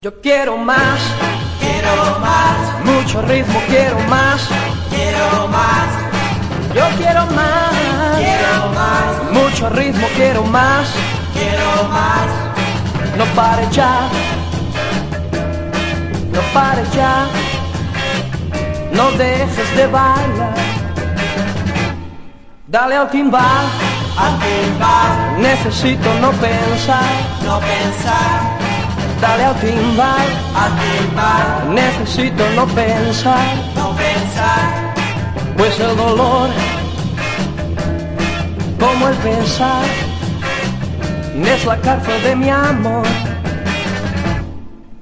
Yo quiero más, quiero más, mucho ritmo, quiero más. quiero más, Yo quiero más, quiero más, mucho ritmo, quiero más. quiero más, No pares ya, no pares ya, no dejes de bailar. Dale al timbal, al timbal, necesito no pensar. no pensar, Dale al timbal, al timbal, necesito no pensar. no pensar, Pues el dolor, como el pesar, es la cárcel de mi amor.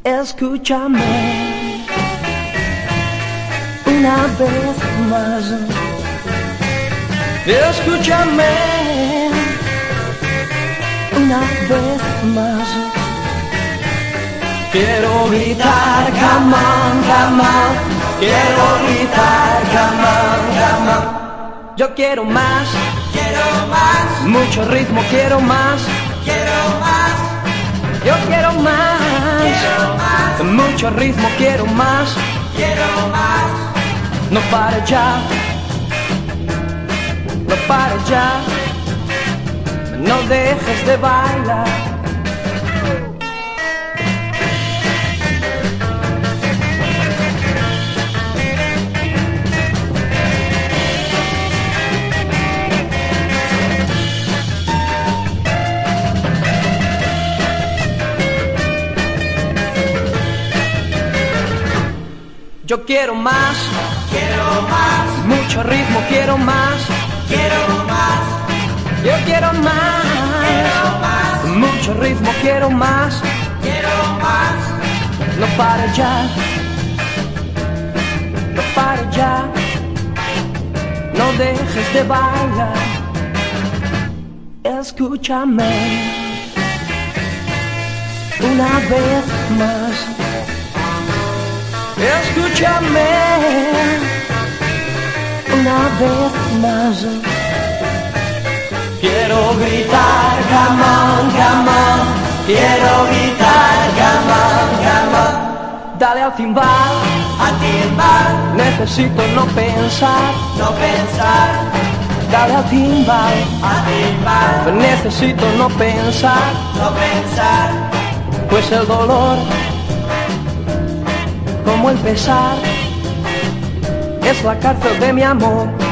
Escúchame una vez más. Escúchame una vez más. Quiero gritar, come on, come on. Quiero gritar, come on, come on. Yo quiero más, quiero más, mucho ritmo, quiero más. quiero más, Yo quiero más, quiero más, mucho ritmo, quiero más. quiero más, No pares ya, no pares ya, no dejes de bailar. Yo quiero más, quiero más, mucho ritmo, quiero más. quiero más, Yo quiero más, quiero más, mucho ritmo, quiero más. quiero más, No pares ya, no pares ya, no dejes de bailar. Escúchame. Una vez más. Escúchame una vez más. Quiero gritar, come on, come on. Quiero gritar, come on, come on. Dale al timbal, al timbal, necesito no pensar. no pensar, Dale al timbal, al timbal, necesito no pensar. no pensar, Pues el dolor, como el pesar, es la cárcel de mi amor.